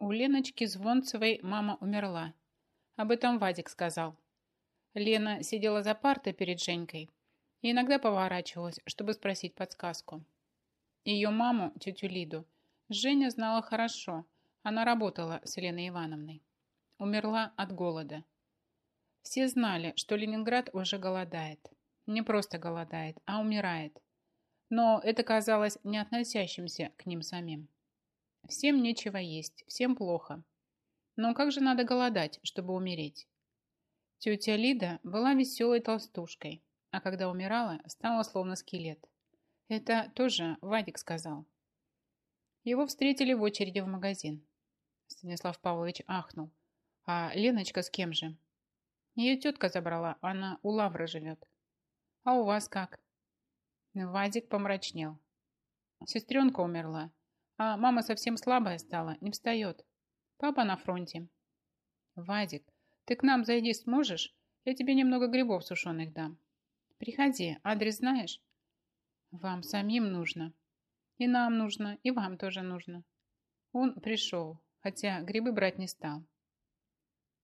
У Леночки Звонцевой мама умерла. Об этом Вадик сказал. Лена сидела за партой перед Женькой и иногда поворачивалась, чтобы спросить подсказку. Ее маму, тетю Лиду, Женя знала хорошо. Она работала с Еленой Ивановной. Умерла от голода. Все знали, что Ленинград уже голодает. Не просто голодает, а умирает. Но это казалось не относящимся к ним самим. Всем нечего есть, всем плохо. Но как же надо голодать, чтобы умереть? Тетя Лида была веселой толстушкой, а когда умирала, стала словно скелет. Это тоже Вадик сказал. Его встретили в очереди в магазин. Станислав Павлович ахнул. А Леночка с кем же? Ее тетка забрала, она у Лавры живет. А у вас как? Вадик помрачнел. Сестренка умерла, а мама совсем слабая стала, не встает. Папа на фронте. Вадик, ты к нам зайди сможешь? Я тебе немного грибов сушеных дам. Приходи, адрес знаешь? Вам самим нужно. И нам нужно, и вам тоже нужно. Он пришел, хотя грибы брать не стал.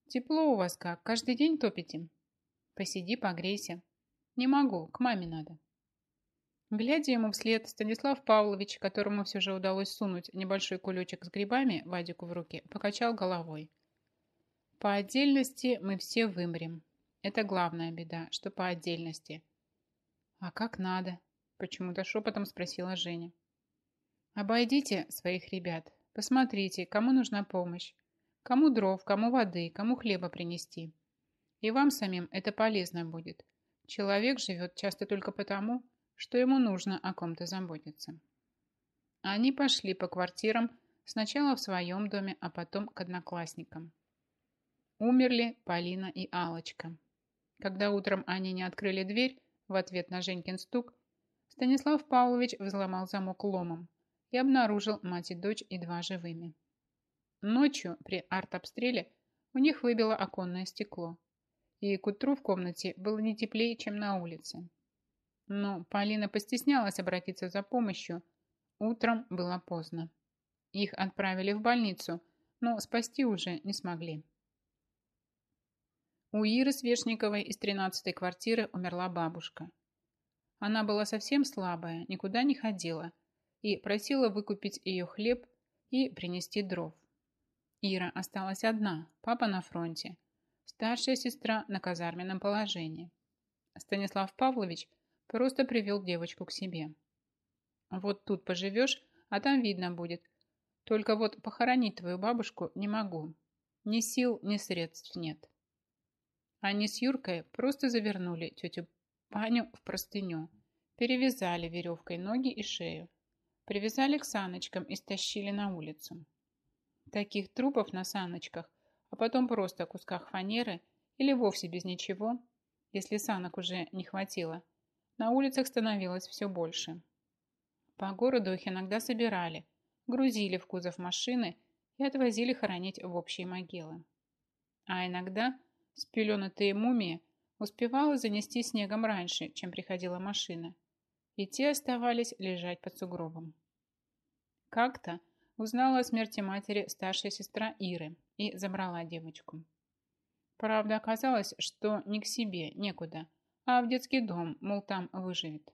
Тепло у вас как, каждый день топите? Посиди, погрейся. Не могу, к маме надо. Глядя ему вслед, Станислав Павлович, которому все же удалось сунуть небольшой кулечек с грибами Вадику в руки, покачал головой. По отдельности мы все вымрем. Это главная беда, что по отдельности. А как надо? Почему-то шепотом спросила Женя. Обойдите своих ребят. Посмотрите, кому нужна помощь. Кому дров, кому воды, кому хлеба принести. И вам самим это полезно будет. Человек живет часто только потому, что ему нужно о ком-то заботиться. Они пошли по квартирам сначала в своем доме, а потом к одноклассникам. Умерли Полина и алочка Когда утром они не открыли дверь в ответ на Женькин стук, Станислав Павлович взломал замок ломом и обнаружил мать и дочь едва живыми. Ночью при артобстреле у них выбило оконное стекло, и к утру в комнате было не теплее, чем на улице. Но Полина постеснялась обратиться за помощью. Утром было поздно. Их отправили в больницу, но спасти уже не смогли. У Иры Свешниковой из 13-й квартиры умерла бабушка. Она была совсем слабая, никуда не ходила и просила выкупить ее хлеб и принести дров. Ира осталась одна, папа на фронте, старшая сестра на казарменном положении. Станислав Павлович – Просто привел девочку к себе. Вот тут поживешь, а там видно будет. Только вот похоронить твою бабушку не могу. Ни сил, ни средств нет. Они с Юркой просто завернули тетю Паню в простыню, перевязали веревкой ноги и шею, привязали к саночкам и стащили на улицу. Таких трупов на саночках, а потом просто кусках фанеры или вовсе без ничего, если санок уже не хватило – на улицах становилось все больше. По городу их иногда собирали, грузили в кузов машины и отвозили хоронить в общие могилы. А иногда спеленутые мумии успевала занести снегом раньше, чем приходила машина, и те оставались лежать под сугробом. Как-то узнала о смерти матери старшая сестра Иры и забрала девочку. Правда, оказалось, что ни к себе, некуда – а в детский дом, мол, там выживет.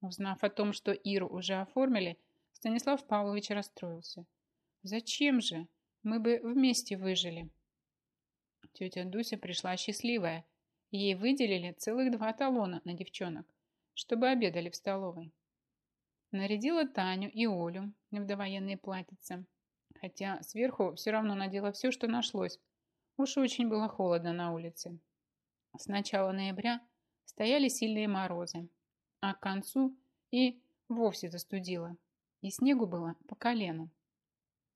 Узнав о том, что Иру уже оформили, Станислав Павлович расстроился. «Зачем же? Мы бы вместе выжили». Тетя Дуся пришла счастливая. Ей выделили целых два талона на девчонок, чтобы обедали в столовой. Нарядила Таню и Олю в довоенные платьица, хотя сверху все равно надела все, что нашлось. Уж очень было холодно на улице. С начала ноября стояли сильные морозы, а к концу и вовсе застудило, и снегу было по колену.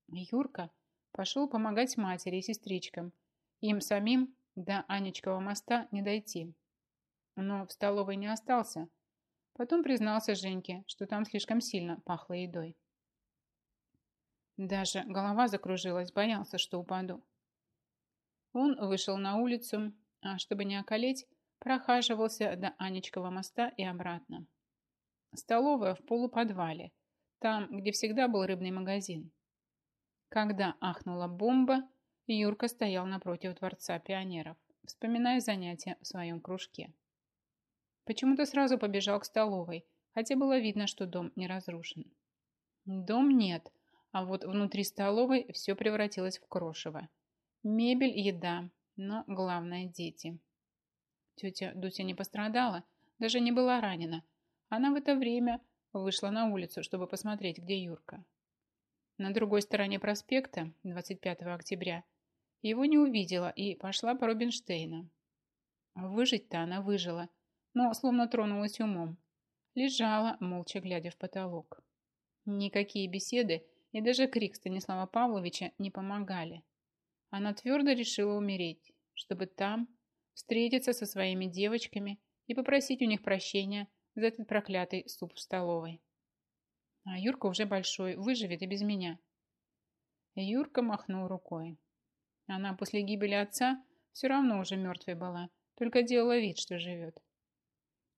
Юрка пошел помогать матери и сестричкам, им самим до Анечкового моста не дойти. Но в столовой не остался. Потом признался Женьке, что там слишком сильно пахло едой. Даже голова закружилась, боялся, что упаду. Он вышел на улицу, а чтобы не околеть, прохаживался до Анечкова моста и обратно. Столовая в полуподвале, там, где всегда был рыбный магазин. Когда ахнула бомба, Юрка стоял напротив Дворца пионеров, вспоминая занятия в своем кружке. Почему-то сразу побежал к столовой, хотя было видно, что дом не разрушен. Дом нет, а вот внутри столовой все превратилось в крошево. Мебель, еда, но главное – дети. Тетя Дуся не пострадала, даже не была ранена. Она в это время вышла на улицу, чтобы посмотреть, где Юрка. На другой стороне проспекта, 25 октября, его не увидела и пошла по Рубинштейна. Выжить-то она выжила, но словно тронулась умом. Лежала, молча глядя в потолок. Никакие беседы и даже крик Станислава Павловича не помогали. Она твердо решила умереть, чтобы там встретиться со своими девочками и попросить у них прощения за этот проклятый суп в столовой. А Юрка уже большой, выживет и без меня. Юрка махнул рукой. Она после гибели отца все равно уже мертвой была, только делала вид, что живет.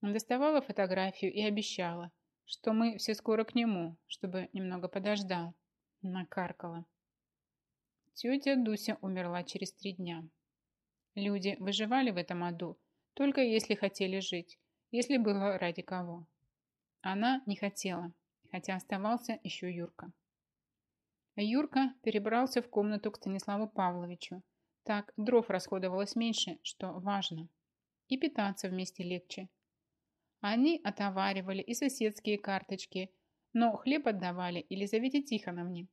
Доставала фотографию и обещала, что мы все скоро к нему, чтобы немного подождал. Накаркала. Тетя Дуся умерла через три дня. Люди выживали в этом аду, только если хотели жить, если было ради кого. Она не хотела, хотя оставался еще Юрка. Юрка перебрался в комнату к Станиславу Павловичу. Так дров расходовалось меньше, что важно. И питаться вместе легче. Они отоваривали и соседские карточки, но хлеб отдавали Елизавете Тихоновне,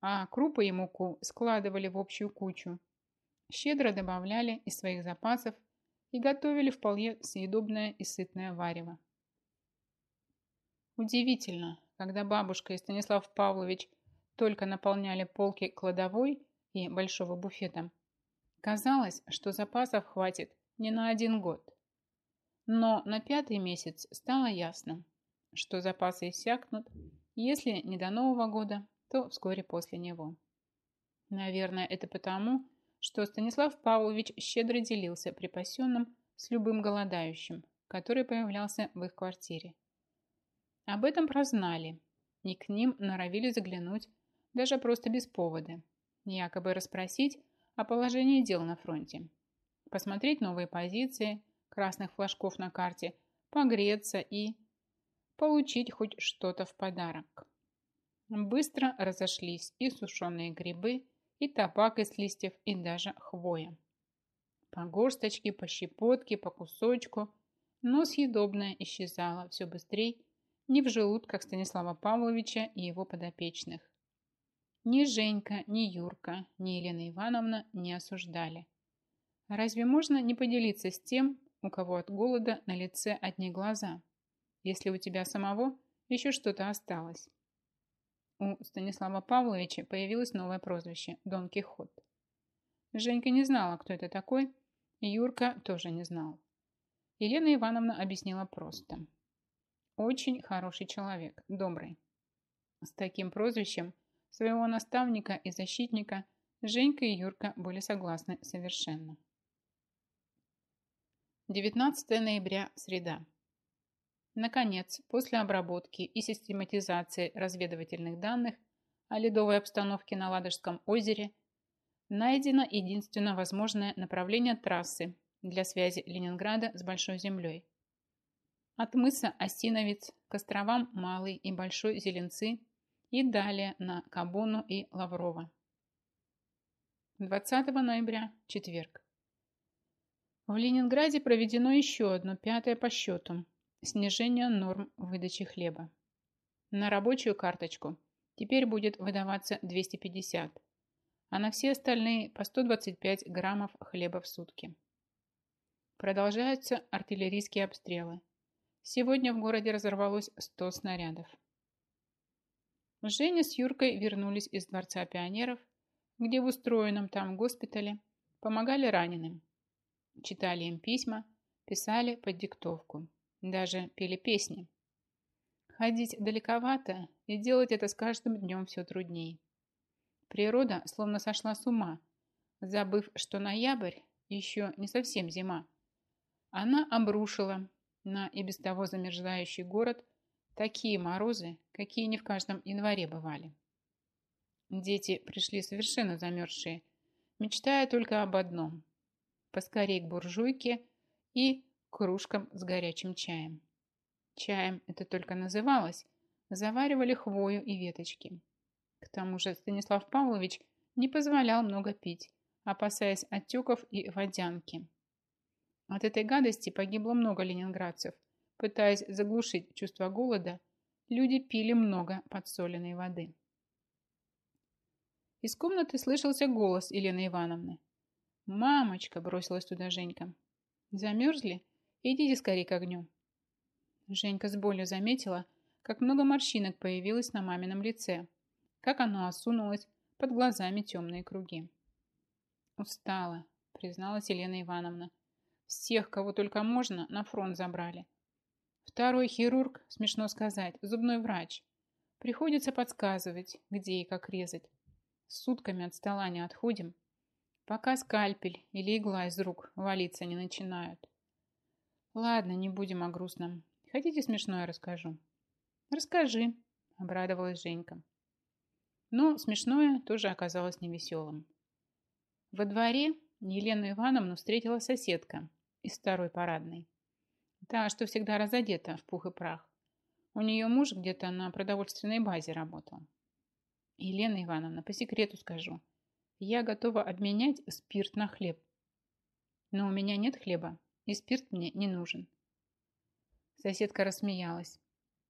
а крупы и муку складывали в общую кучу. Щедро добавляли из своих запасов и готовили вполне съедобное и сытное варево. Удивительно, когда бабушка и Станислав Павлович только наполняли полки кладовой и большого буфета, казалось, что запасов хватит не на один год. Но на пятый месяц стало ясно, что запасы иссякнут, если не до Нового года, то вскоре после него. Наверное, это потому, что Станислав Павлович щедро делился припасенным с любым голодающим, который появлялся в их квартире. Об этом прознали, и к ним норовили заглянуть даже просто без повода, якобы расспросить о положении дел на фронте, посмотреть новые позиции, красных флажков на карте, погреться и получить хоть что-то в подарок. Быстро разошлись и сушеные грибы, и табак из листьев, и даже хвоя. По горсточке, по щепотке, по кусочку, но съедобное исчезало все быстрее ни в желудках Станислава Павловича и его подопечных. Ни Женька, ни Юрка, ни Елена Ивановна не осуждали. Разве можно не поделиться с тем, у кого от голода на лице одни глаза, если у тебя самого еще что-то осталось? У Станислава Павловича появилось новое прозвище – Дон Кихот. Женька не знала, кто это такой, и Юрка тоже не знал. Елена Ивановна объяснила просто – очень хороший человек, добрый. С таким прозвищем своего наставника и защитника Женька и Юрка были согласны совершенно. 19 ноября, среда. Наконец, после обработки и систематизации разведывательных данных о ледовой обстановке на Ладожском озере найдено единственно возможное направление трассы для связи Ленинграда с Большой Землей – от мыса Осиновец к островам Малый и Большой Зеленцы и далее на Кабону и Лаврово. 20 ноября, четверг. В Ленинграде проведено еще одно, пятое по счету, снижение норм выдачи хлеба. На рабочую карточку теперь будет выдаваться 250, а на все остальные по 125 граммов хлеба в сутки. Продолжаются артиллерийские обстрелы. Сегодня в городе разорвалось 100 снарядов. Женя с Юркой вернулись из Дворца пионеров, где в устроенном там госпитале помогали раненым. Читали им письма, писали под диктовку, даже пели песни. Ходить далековато и делать это с каждым днем все трудней. Природа словно сошла с ума, забыв, что ноябрь еще не совсем зима. Она обрушила на и без того замерзающий город такие морозы, какие не в каждом январе бывали. Дети пришли совершенно замерзшие, мечтая только об одном – поскорей к буржуйке и кружкам с горячим чаем. Чаем это только называлось, заваривали хвою и веточки. К тому же Станислав Павлович не позволял много пить, опасаясь отеков и водянки. От этой гадости погибло много ленинградцев. Пытаясь заглушить чувство голода, люди пили много подсоленной воды. Из комнаты слышался голос Елены Ивановны. «Мамочка!» – бросилась туда Женька. «Замерзли? Идите скорее к огню». Женька с болью заметила, как много морщинок появилось на мамином лице, как оно осунулось, под глазами темные круги. «Устала», – призналась Елена Ивановна. «Всех, кого только можно, на фронт забрали. Второй хирург, смешно сказать, зубной врач. Приходится подсказывать, где и как резать. Сутками от стола не отходим, пока скальпель или игла из рук валиться не начинают. Ладно, не будем о грустном. Хотите смешное расскажу? Расскажи, обрадовалась Женька. Но смешное тоже оказалось невеселым. Во дворе Елену Ивановну встретила соседка из второй парадной. Та, что всегда разодета в пух и прах. У нее муж где-то на продовольственной базе работал. Елена Ивановна, по секрету скажу, я готова обменять спирт на хлеб. Но у меня нет хлеба, и спирт мне не нужен. Соседка рассмеялась.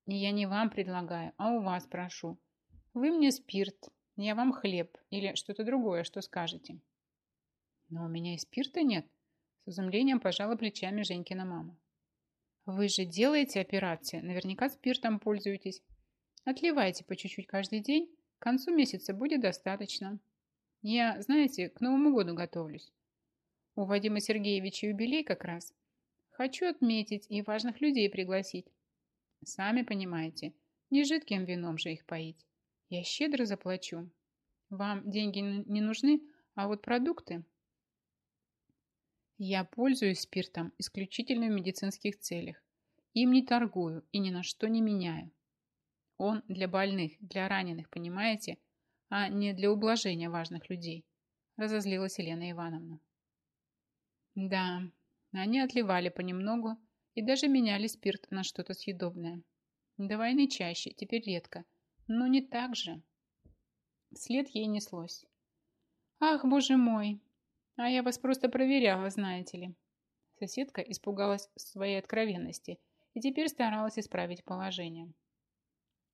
Я не вам предлагаю, а у вас прошу. Вы мне спирт, я вам хлеб или что-то другое, что скажете. Но у меня и спирта нет. С изумлением пожала плечами Женькина мама. Вы же делаете операции, наверняка спиртом пользуетесь. Отливайте по чуть-чуть каждый день, к концу месяца будет достаточно. Я, знаете, к Новому году готовлюсь. У Вадима Сергеевича юбилей как раз. Хочу отметить и важных людей пригласить. Сами понимаете, не жидким вином же их поить. Я щедро заплачу. Вам деньги не нужны, а вот продукты я пользуюсь спиртом исключительно в медицинских целях. Им не торгую и ни на что не меняю. Он для больных, для раненых, понимаете, а не для ублажения важных людей, разозлилась Елена Ивановна. Да, они отливали понемногу и даже меняли спирт на что-то съедобное. До войны чаще, теперь редко, но не так же. След ей неслось. Ах, боже мой, а я вас просто проверяла, знаете ли. Соседка испугалась своей откровенности и теперь старалась исправить положение.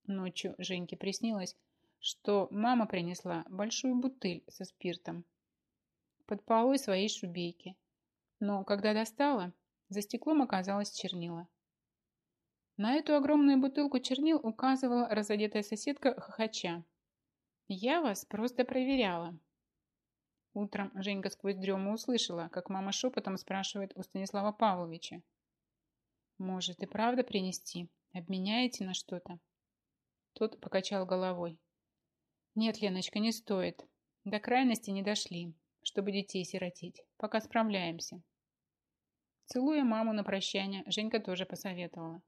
Ночью Женьке приснилось, что мама принесла большую бутыль со спиртом под полой своей шубейки. Но когда достала, за стеклом оказалось чернила. На эту огромную бутылку чернил указывала разодетая соседка хохоча. «Я вас просто проверяла», Утром Женька сквозь дрему услышала, как мама шепотом спрашивает у Станислава Павловича. «Может и правда принести? Обменяете на что-то?» Тот покачал головой. «Нет, Леночка, не стоит. До крайности не дошли, чтобы детей сиротить. Пока справляемся». Целуя маму на прощание, Женька тоже посоветовала.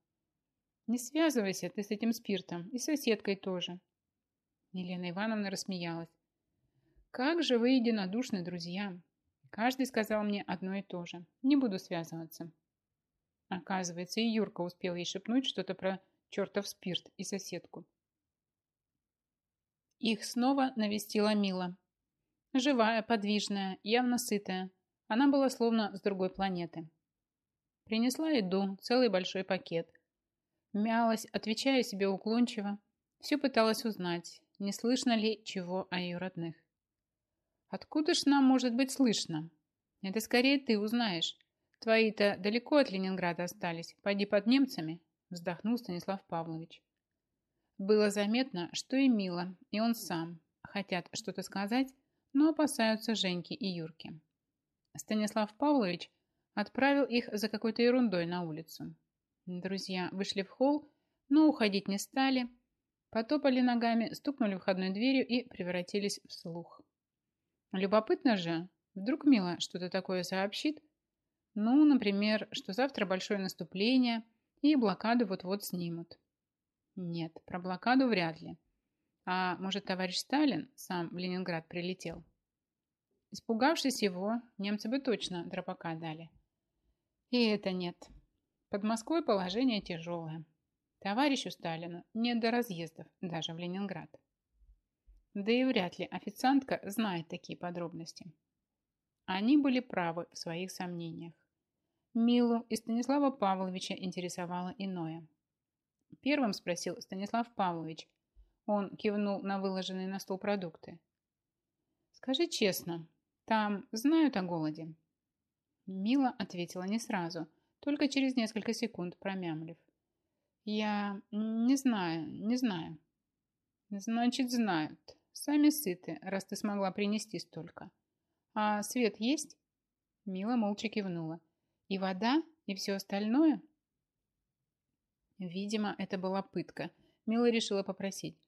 «Не связывайся ты с этим спиртом, и соседкой тоже». Елена Ивановна рассмеялась. Как же вы единодушны, друзья. Каждый сказал мне одно и то же. Не буду связываться. Оказывается, и Юрка успел ей шепнуть что-то про чертов спирт и соседку. Их снова навестила Мила. Живая, подвижная, явно сытая. Она была словно с другой планеты. Принесла еду, целый большой пакет. Мялась, отвечая себе уклончиво. Все пыталась узнать, не слышно ли чего о ее родных. Откуда ж нам может быть слышно? Это скорее ты узнаешь. Твои-то далеко от Ленинграда остались. Пойди под немцами, вздохнул Станислав Павлович. Было заметно, что и Мила, и он сам хотят что-то сказать, но опасаются Женьки и Юрки. Станислав Павлович отправил их за какой-то ерундой на улицу. Друзья вышли в холл, но уходить не стали, потопали ногами, стукнули входной дверью и превратились в слух. Любопытно же, вдруг Мила что-то такое сообщит? Ну, например, что завтра большое наступление и блокаду вот-вот снимут. Нет, про блокаду вряд ли. А может, товарищ Сталин сам в Ленинград прилетел? Испугавшись его, немцы бы точно дропака дали. И это нет. Под Москвой положение тяжелое. Товарищу Сталину не до разъездов даже в Ленинград. Да и вряд ли официантка знает такие подробности. Они были правы в своих сомнениях. Милу и Станислава Павловича интересовало иное. Первым спросил Станислав Павлович. Он кивнул на выложенные на стол продукты. «Скажи честно, там знают о голоде?» Мила ответила не сразу, только через несколько секунд промямлив. «Я не знаю, не знаю». «Значит, знают. Сами сыты, раз ты смогла принести столько. А свет есть?» Мила молча кивнула. «И вода? И все остальное?» Видимо, это была пытка. Мила решила попросить.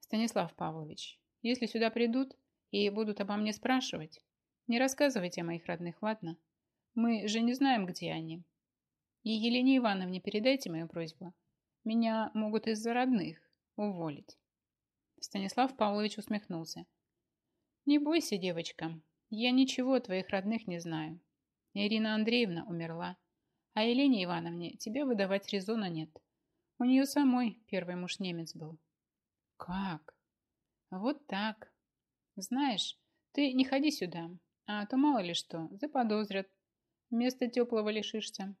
«Станислав Павлович, если сюда придут и будут обо мне спрашивать, не рассказывайте о моих родных, ладно? Мы же не знаем, где они. И Елене Ивановне передайте мою просьбу. Меня могут из-за родных уволить». Станислав Павлович усмехнулся. «Не бойся, девочка, я ничего о твоих родных не знаю. Ирина Андреевна умерла, а Елене Ивановне тебе выдавать резона нет. У нее самой первый муж немец был. Как? Вот так. Знаешь, ты не ходи сюда, а то мало ли что, заподозрят. Место теплого лишишься.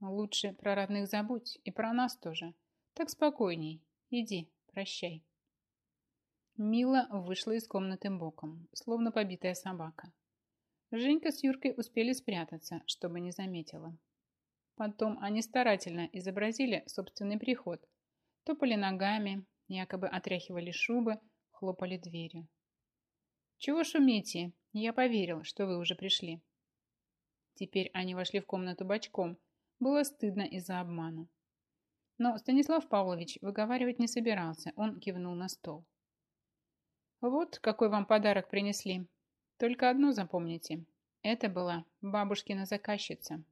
Лучше про родных забудь и про нас тоже. Так спокойней. Иди, прощай. Мила вышла из комнаты боком, словно побитая собака. Женька с Юркой успели спрятаться, чтобы не заметила. Потом они старательно изобразили собственный приход. Топали ногами, якобы отряхивали шубы, хлопали дверью. «Чего шумите? Я поверил, что вы уже пришли». Теперь они вошли в комнату бочком. Было стыдно из-за обмана. Но Станислав Павлович выговаривать не собирался. Он кивнул на стол. «Вот какой вам подарок принесли. Только одно запомните. Это была бабушкина заказчица.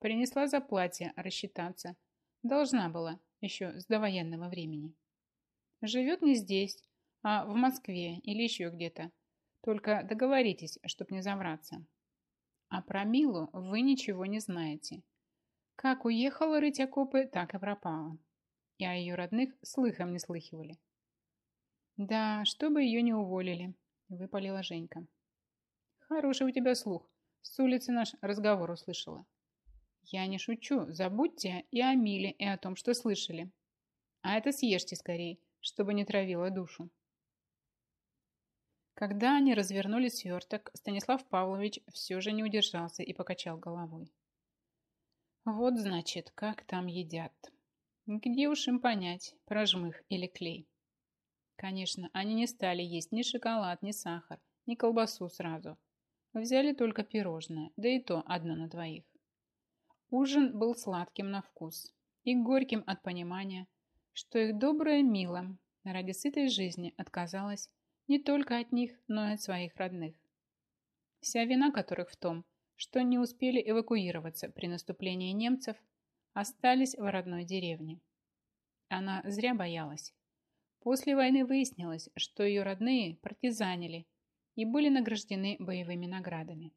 Принесла за платье рассчитаться. Должна была, еще с довоенного времени. Живет не здесь, а в Москве или еще где-то. Только договоритесь, чтоб не завраться. А про Милу вы ничего не знаете. Как уехала рыть окопы, так и пропала. И о ее родных слыхом не слыхивали. Да, чтобы ее не уволили, выпалила Женька. Хороший у тебя слух. С улицы наш разговор услышала. Я не шучу. Забудьте и о Миле, и о том, что слышали. А это съешьте скорее, чтобы не травило душу. Когда они развернули сверток, Станислав Павлович все же не удержался и покачал головой. Вот, значит, как там едят. Где уж им понять, прожмых или клей. Конечно, они не стали есть ни шоколад, ни сахар, ни колбасу сразу. Взяли только пирожное, да и то одно на двоих. Ужин был сладким на вкус и горьким от понимания, что их добрая Мила ради сытой жизни отказалась не только от них, но и от своих родных. Вся вина которых в том, что не успели эвакуироваться при наступлении немцев, остались в родной деревне. Она зря боялась. После войны выяснилось, что ее родные партизанили и были награждены боевыми наградами.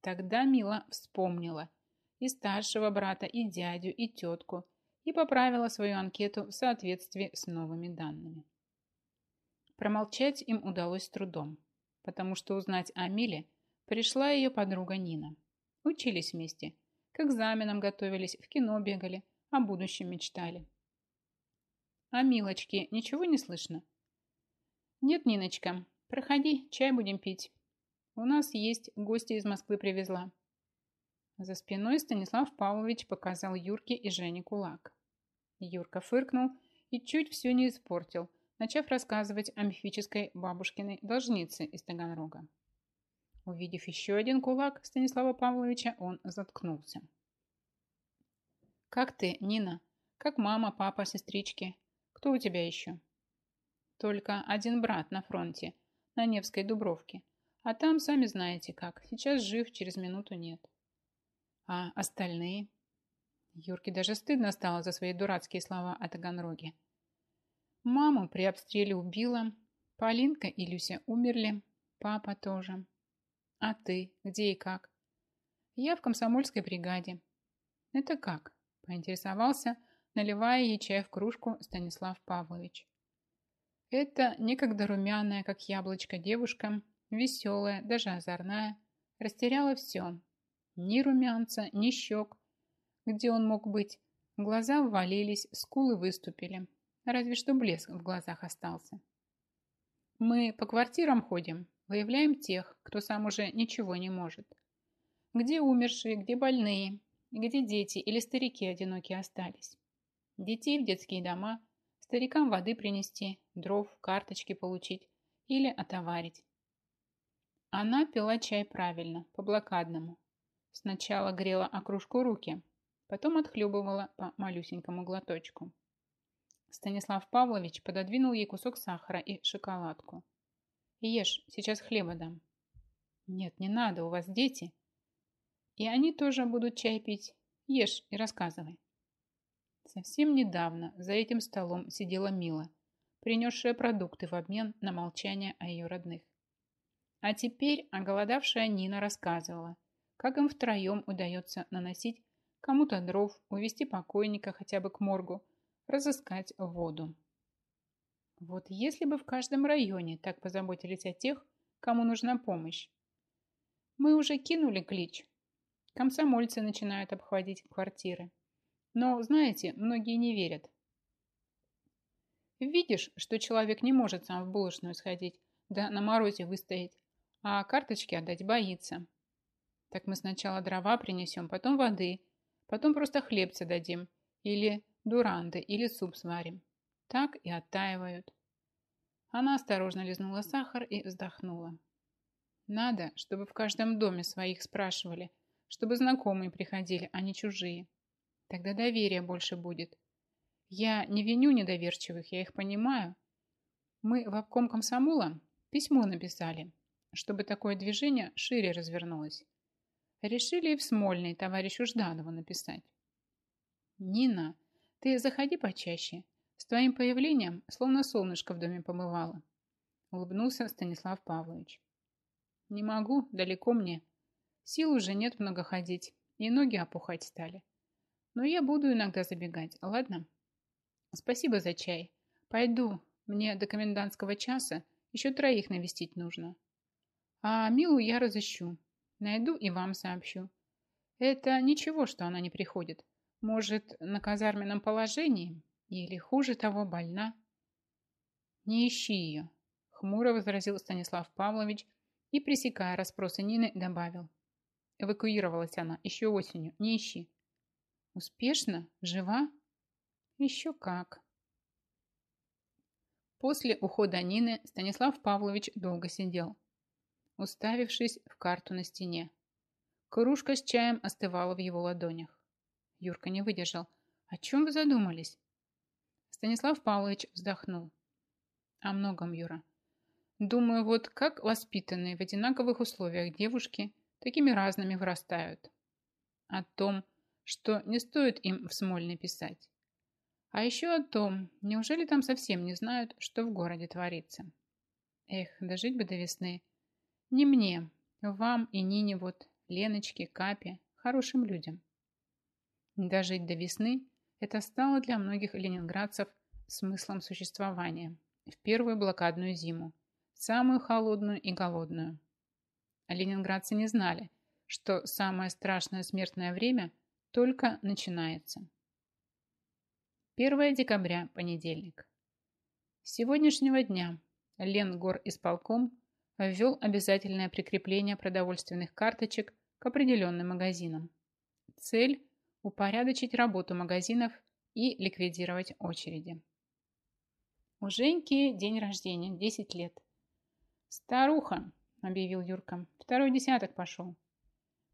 Тогда Мила вспомнила и старшего брата, и дядю, и тетку, и поправила свою анкету в соответствии с новыми данными. Промолчать им удалось с трудом, потому что узнать о Миле пришла ее подруга Нина. Учились вместе, к экзаменам готовились, в кино бегали, о будущем мечтали. А Милочке ничего не слышно? Нет, Ниночка, Проходи, чай будем пить. У нас есть гости из Москвы привезла. За спиной Станислав Павлович показал Юрке и Жене кулак. Юрка фыркнул и чуть все не испортил, начав рассказывать о мифической бабушкиной должнице из Таганрога. Увидев еще один кулак Станислава Павловича, он заткнулся. «Как ты, Нина? Как мама, папа, сестрички? Кто у тебя еще?» «Только один брат на фронте, на Невской Дубровке. А там, сами знаете как, сейчас жив, через минуту нет. А остальные? Юрке даже стыдно стало за свои дурацкие слова о Таганроге. Маму при обстреле убила, Полинка и Люся умерли, папа тоже. А ты где и как? Я в комсомольской бригаде. Это как? Поинтересовался, наливая ей чай в кружку Станислав Павлович. Это некогда румяная, как яблочко, девушка, веселая, даже озорная, растеряла все. Ни румянца, ни щек. Где он мог быть? Глаза ввалились, скулы выступили. Разве что блеск в глазах остался. Мы по квартирам ходим, выявляем тех, кто сам уже ничего не может. Где умершие, где больные, где дети или старики одинокие остались. Детей в детские дома, старикам воды принести, дров, карточки получить или отоварить. Она пила чай правильно, по-блокадному. Сначала грела окружку руки, потом отхлебывала по малюсенькому глоточку. Станислав Павлович пододвинул ей кусок сахара и шоколадку. «Ешь, сейчас хлеба дам». «Нет, не надо, у вас дети». «И они тоже будут чай пить. Ешь и рассказывай». Совсем недавно за этим столом сидела Мила, принесшая продукты в обмен на молчание о ее родных. А теперь оголодавшая Нина рассказывала, как им втроем удается наносить кому-то дров, увести покойника хотя бы к моргу, разыскать воду. Вот если бы в каждом районе так позаботились о тех, кому нужна помощь. Мы уже кинули клич. Комсомольцы начинают обходить квартиры. Но, знаете, многие не верят. Видишь, что человек не может сам в булочную сходить, да на морозе выстоять, а карточки отдать боится. Так мы сначала дрова принесем, потом воды, потом просто хлебца дадим, или дуранды, или суп сварим. Так и оттаивают. Она осторожно лизнула сахар и вздохнула. Надо, чтобы в каждом доме своих спрашивали, чтобы знакомые приходили, а не чужие. Тогда доверия больше будет. Я не виню недоверчивых, я их понимаю. Мы в обком комсомола письмо написали, чтобы такое движение шире развернулось. Решили и в Смольный товарищу Жданову написать. «Нина, ты заходи почаще. С твоим появлением словно солнышко в доме помывало», улыбнулся Станислав Павлович. «Не могу, далеко мне. Сил уже нет много ходить, и ноги опухать стали. Но я буду иногда забегать, ладно? Спасибо за чай. Пойду, мне до комендантского часа еще троих навестить нужно. А Милу я разыщу. Найду и вам сообщу. Это ничего, что она не приходит. Может, на казарменном положении? Или, хуже того, больна? Не ищи ее, хмуро возразил Станислав Павлович и, пресекая расспросы Нины, добавил. Эвакуировалась она еще осенью. Не ищи. Успешно? Жива? Еще как. После ухода Нины Станислав Павлович долго сидел уставившись в карту на стене. Кружка с чаем остывала в его ладонях. Юрка не выдержал. «О чем вы задумались?» Станислав Павлович вздохнул. «О многом, Юра. Думаю, вот как воспитанные в одинаковых условиях девушки такими разными вырастают. О том, что не стоит им в Смольный писать. А еще о том, неужели там совсем не знают, что в городе творится. Эх, дожить бы до весны, не мне, вам и Нине вот, Леночке, Капе, хорошим людям. Дожить до весны – это стало для многих ленинградцев смыслом существования в первую блокадную зиму, самую холодную и голодную. А ленинградцы не знали, что самое страшное смертное время только начинается. 1 декабря, понедельник. С сегодняшнего дня Ленгор исполком ввел обязательное прикрепление продовольственных карточек к определенным магазинам. Цель – упорядочить работу магазинов и ликвидировать очереди. У Женьки день рождения, 10 лет. «Старуха!» – объявил Юрка. «Второй десяток пошел».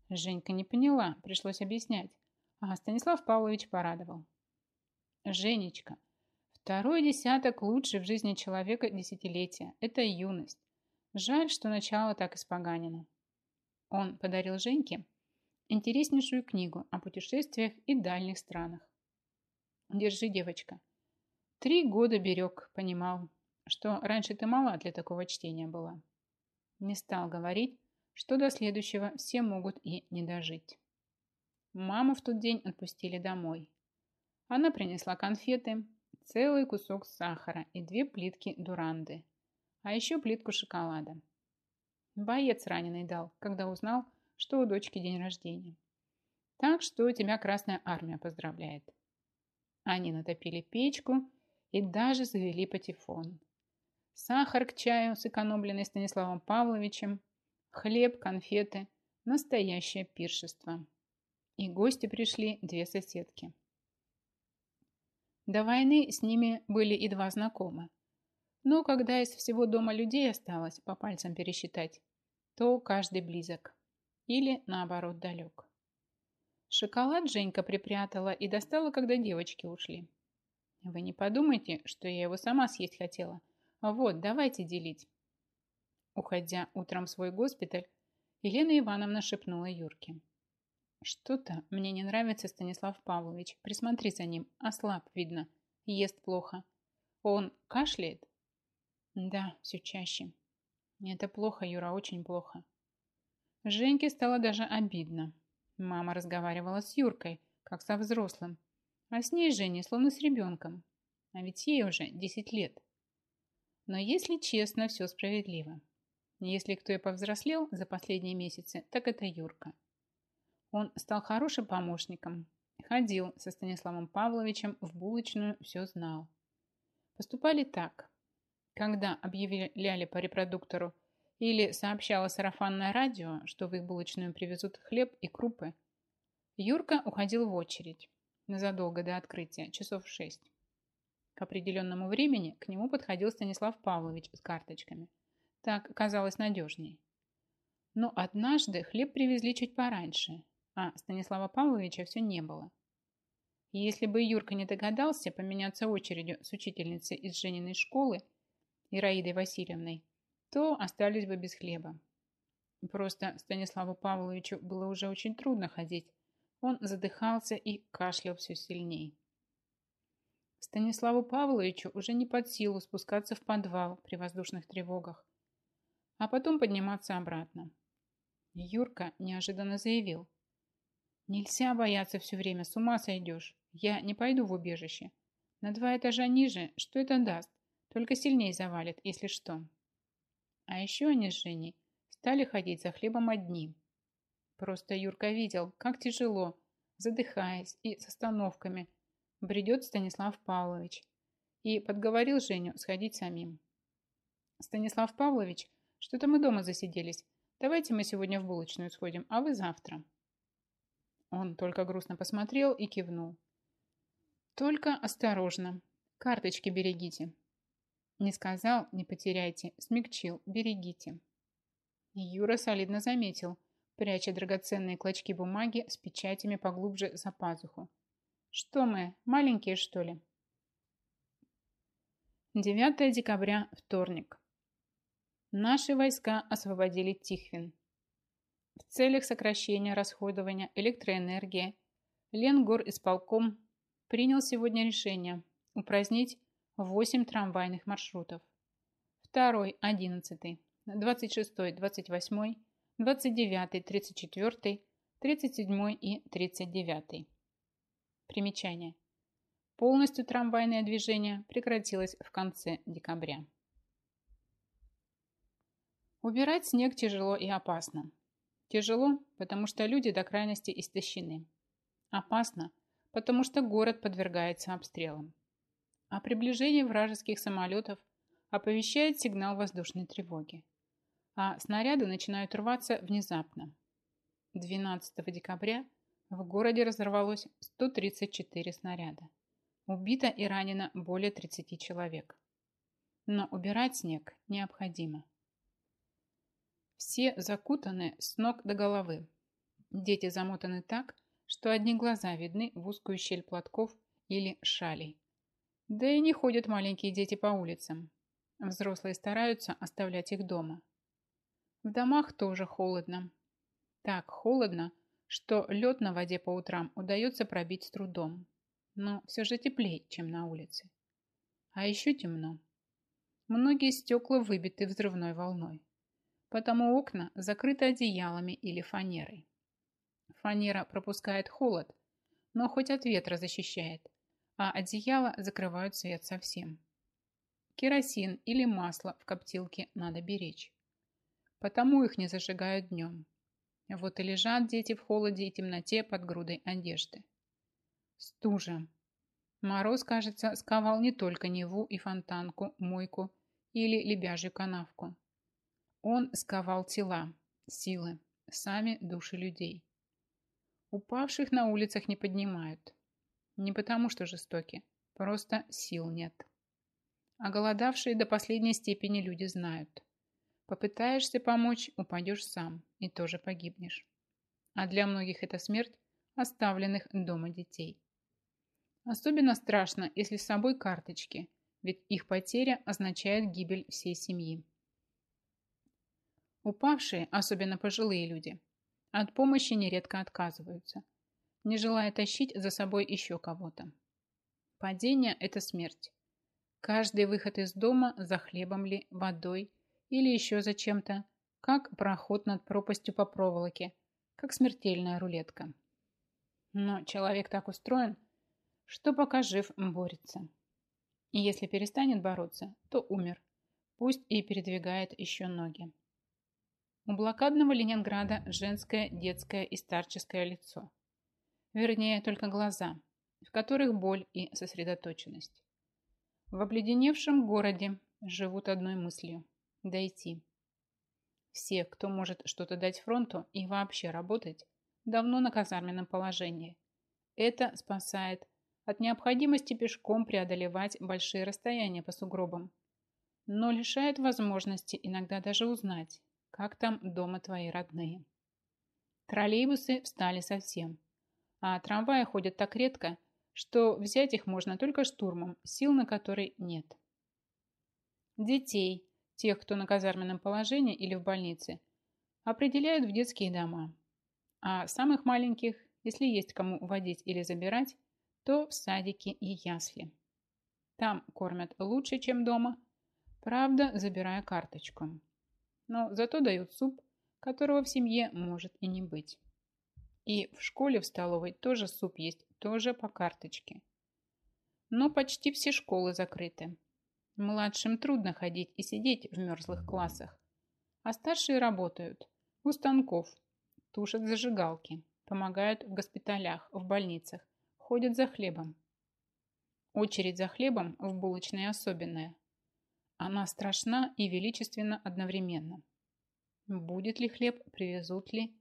Женька не поняла, пришлось объяснять. А Станислав Павлович порадовал. «Женечка, второй десяток лучше в жизни человека десятилетия. Это юность. Жаль, что начало так испоганено. Он подарил Женьке интереснейшую книгу о путешествиях и дальних странах. Держи, девочка. Три года берег, понимал, что раньше ты мала для такого чтения была. Не стал говорить, что до следующего все могут и не дожить. Маму в тот день отпустили домой. Она принесла конфеты, целый кусок сахара и две плитки дуранды, а еще плитку шоколада. Боец раненый дал, когда узнал, что у дочки день рождения. Так что тебя Красная Армия поздравляет. Они натопили печку и даже завели патефон. Сахар к чаю, сэкономленный Станиславом Павловичем, хлеб, конфеты, настоящее пиршество. И гости пришли две соседки. До войны с ними были и два знакомы. Но когда из всего дома людей осталось по пальцам пересчитать, то каждый близок. Или, наоборот, далек. Шоколад Женька припрятала и достала, когда девочки ушли. Вы не подумайте, что я его сама съесть хотела. Вот, давайте делить. Уходя утром в свой госпиталь, Елена Ивановна шепнула Юрке. Что-то мне не нравится Станислав Павлович. Присмотри за ним. Ослаб, видно. Ест плохо. Он кашляет? Да, все чаще. Это плохо, Юра, очень плохо. Женьке стало даже обидно. Мама разговаривала с Юркой, как со взрослым, а с ней Женей словно с ребенком. А ведь ей уже 10 лет. Но если честно, все справедливо. Если кто и повзрослел за последние месяцы, так это Юрка. Он стал хорошим помощником. Ходил со Станиславом Павловичем в булочную, все знал. Поступали так. Когда объявляли по репродуктору или сообщало сарафанное радио, что в их булочную привезут хлеб и крупы, Юрка уходил в очередь незадолго до открытия, часов шесть. К определенному времени к нему подходил Станислав Павлович с карточками. Так казалось надежней. Но однажды хлеб привезли чуть пораньше, а Станислава Павловича все не было. Если бы Юрка не догадался поменяться очередью с учительницей из Жениной школы, Ираидой Васильевной, то остались бы без хлеба. Просто Станиславу Павловичу было уже очень трудно ходить. Он задыхался и кашлял все сильней. Станиславу Павловичу уже не под силу спускаться в подвал при воздушных тревогах, а потом подниматься обратно. Юрка неожиданно заявил. «Нельзя бояться все время, с ума сойдешь. Я не пойду в убежище. На два этажа ниже, что это даст? Только сильнее завалит, если что». А еще они с Женей стали ходить за хлебом одни. Просто Юрка видел, как тяжело, задыхаясь и с остановками, бредет Станислав Павлович и подговорил Женю сходить самим. «Станислав Павлович, что-то мы дома засиделись. Давайте мы сегодня в булочную сходим, а вы завтра». Он только грустно посмотрел и кивнул. «Только осторожно. Карточки берегите. Не сказал, не потеряйте, смягчил, берегите. Юра солидно заметил, пряча драгоценные клочки бумаги с печатями поглубже за пазуху. Что мы, маленькие, что ли? 9 декабря, вторник. Наши войска освободили Тихвин. В целях сокращения расходования электроэнергии Ленгор исполком принял сегодня решение упразднить 8 трамвайных маршрутов. Второй, 11, 26, 28, 29, 34, 37 и 39. Примечание. Полностью трамвайное движение прекратилось в конце декабря. Убирать снег тяжело и опасно. Тяжело, потому что люди до крайности истощены. Опасно, потому что город подвергается обстрелам. О приближении вражеских самолетов оповещает сигнал воздушной тревоги. А снаряды начинают рваться внезапно. 12 декабря в городе разорвалось 134 снаряда. Убито и ранено более 30 человек. Но убирать снег необходимо. Все закутаны с ног до головы. Дети замотаны так, что одни глаза видны в узкую щель платков или шалей. Да и не ходят маленькие дети по улицам. Взрослые стараются оставлять их дома. В домах тоже холодно. Так холодно, что лед на воде по утрам удается пробить с трудом. Но все же теплее, чем на улице. А еще темно. Многие стекла выбиты взрывной волной, потому окна закрыты одеялами или фанерой. Фанера пропускает холод, но хоть от ветра защищает, а одеяла закрывают свет совсем. Керосин или масло в коптилке надо беречь. Потому их не зажигают днем. Вот и лежат дети в холоде и темноте под грудой одежды. Стужа. Мороз, кажется, сковал не только Неву и фонтанку, мойку или лебяжью канавку. Он сковал тела, силы, сами души людей. Упавших на улицах не поднимают. Не потому, что жестоки, просто сил нет. А голодавшие до последней степени люди знают. Попытаешься помочь, упадешь сам и тоже погибнешь. А для многих это смерть оставленных дома детей. Особенно страшно, если с собой карточки, ведь их потеря означает гибель всей семьи. Упавшие, особенно пожилые люди, от помощи нередко отказываются, не желая тащить за собой еще кого-то. Падение – это смерть. Каждый выход из дома за хлебом ли, водой или еще за чем-то, как проход над пропастью по проволоке, как смертельная рулетка. Но человек так устроен, что пока жив, борется. И если перестанет бороться, то умер, пусть и передвигает еще ноги. У блокадного Ленинграда женское, детское и старческое лицо. Вернее, только глаза, в которых боль и сосредоточенность. В обледеневшем городе живут одной мыслью – дойти. Все, кто может что-то дать фронту и вообще работать, давно на казарменном положении. Это спасает от необходимости пешком преодолевать большие расстояния по сугробам, но лишает возможности иногда даже узнать, как там дома твои родные. Троллейбусы встали совсем, а трамваи ходят так редко, что взять их можно только штурмом, сил на который нет. Детей, тех, кто на казарменном положении или в больнице, определяют в детские дома, а самых маленьких, если есть кому водить или забирать, то в садике и ясли. Там кормят лучше, чем дома, правда, забирая карточку но зато дают суп, которого в семье может и не быть. И в школе, в столовой тоже суп есть, тоже по карточке. Но почти все школы закрыты. Младшим трудно ходить и сидеть в мерзлых классах. А старшие работают у станков, тушат зажигалки, помогают в госпиталях, в больницах, ходят за хлебом. Очередь за хлебом в булочной особенная. Она страшна и величественна одновременно. Будет ли хлеб, привезут ли?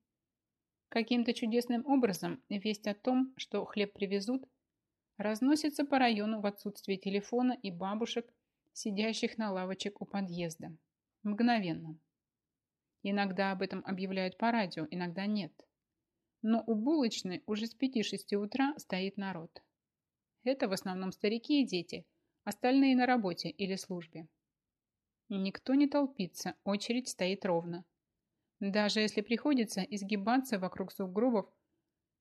Каким-то чудесным образом весть о том, что хлеб привезут, разносится по району в отсутствие телефона и бабушек, сидящих на лавочек у подъезда. Мгновенно. Иногда об этом объявляют по радио, иногда нет. Но у булочной уже с 5-6 утра стоит народ. Это в основном старики и дети, остальные на работе или службе. Никто не толпится, очередь стоит ровно. Даже если приходится изгибаться вокруг сугробов,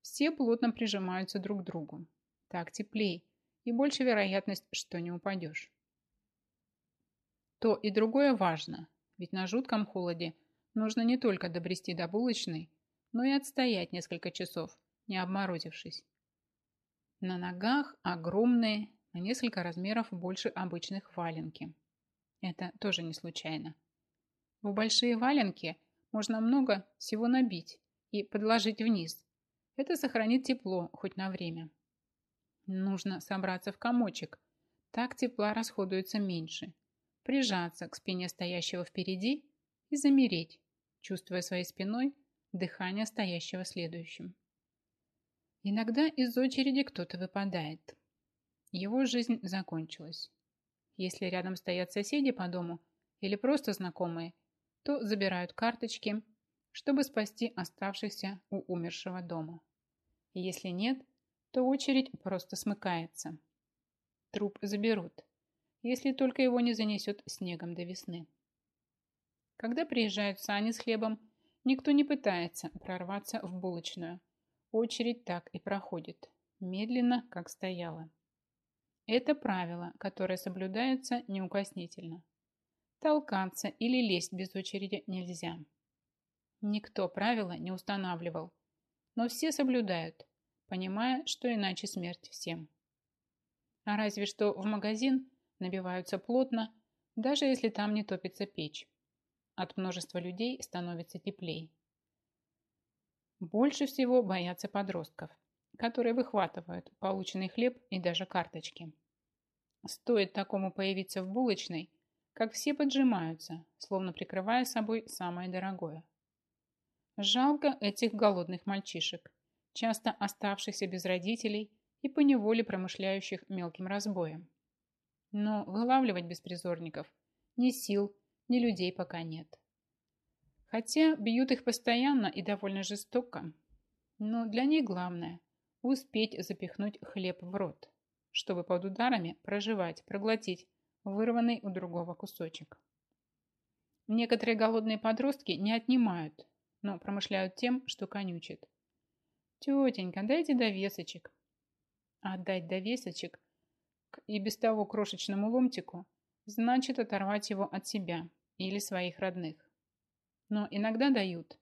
все плотно прижимаются друг к другу. Так теплей и больше вероятность, что не упадешь. То и другое важно, ведь на жутком холоде нужно не только добрести до булочной, но и отстоять несколько часов, не обморозившись. На ногах огромные, на несколько размеров больше обычных валенки. Это тоже не случайно. В большие валенки можно много всего набить и подложить вниз. Это сохранит тепло хоть на время. Нужно собраться в комочек. Так тепла расходуется меньше. Прижаться к спине стоящего впереди и замереть, чувствуя своей спиной дыхание стоящего следующим. Иногда из очереди кто-то выпадает. Его жизнь закончилась. Если рядом стоят соседи по дому или просто знакомые, то забирают карточки, чтобы спасти оставшихся у умершего дома. Если нет, то очередь просто смыкается. Труп заберут, если только его не занесет снегом до весны. Когда приезжают сани с хлебом, никто не пытается прорваться в булочную. Очередь так и проходит, медленно, как стояла. Это правило, которое соблюдается неукоснительно. Толкаться или лезть без очереди нельзя. Никто правила не устанавливал, но все соблюдают, понимая, что иначе смерть всем. А разве что в магазин набиваются плотно, даже если там не топится печь. От множества людей становится теплей. Больше всего боятся подростков, которые выхватывают полученный хлеб и даже карточки. Стоит такому появиться в булочной, как все поджимаются, словно прикрывая собой самое дорогое. Жалко этих голодных мальчишек, часто оставшихся без родителей и поневоле промышляющих мелким разбоем. Но вылавливать беспризорников ни сил, ни людей пока нет. Хотя бьют их постоянно и довольно жестоко. Но для них главное – успеть запихнуть хлеб в рот, чтобы под ударами проживать, проглотить вырванный у другого кусочек. Некоторые голодные подростки не отнимают, но промышляют тем, что конючат. «Тетенька, дайте довесочек». А отдать довесочек к и без того крошечному ломтику значит оторвать его от себя или своих родных. Но иногда дают.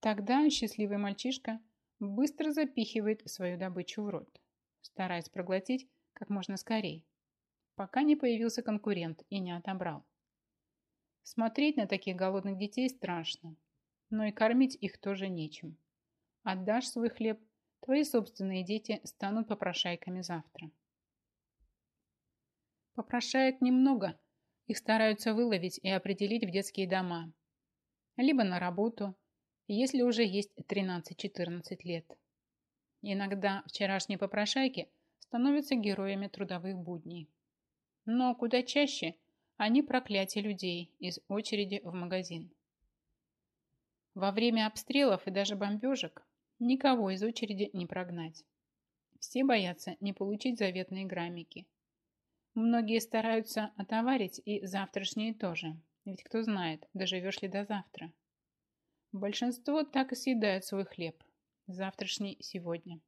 Тогда счастливый мальчишка быстро запихивает свою добычу в рот, стараясь проглотить как можно скорее пока не появился конкурент и не отобрал. Смотреть на таких голодных детей страшно, но и кормить их тоже нечем. Отдашь свой хлеб, твои собственные дети станут попрошайками завтра. Попрошаек немного, их стараются выловить и определить в детские дома, либо на работу, если уже есть 13-14 лет. Иногда вчерашние попрошайки становятся героями трудовых будней. Но куда чаще они проклятие людей из очереди в магазин. Во время обстрелов и даже бомбежек никого из очереди не прогнать. Все боятся не получить заветные граммики. Многие стараются отоварить и завтрашние тоже, ведь кто знает, доживешь ли до завтра. Большинство так и съедают свой хлеб, завтрашний сегодня.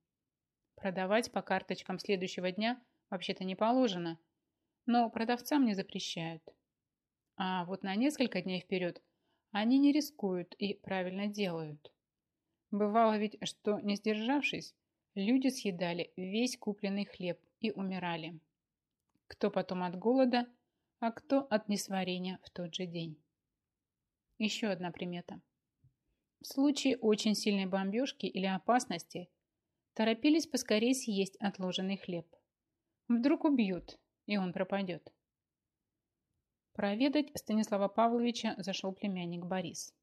Продавать по карточкам следующего дня вообще-то не положено, но продавцам не запрещают. А вот на несколько дней вперед они не рискуют и правильно делают. Бывало ведь, что, не сдержавшись, люди съедали весь купленный хлеб и умирали. Кто потом от голода, а кто от несварения в тот же день. Еще одна примета. В случае очень сильной бомбежки или опасности торопились поскорее съесть отложенный хлеб. Вдруг убьют, и он пропадет. Проведать Станислава Павловича зашел племянник Борис.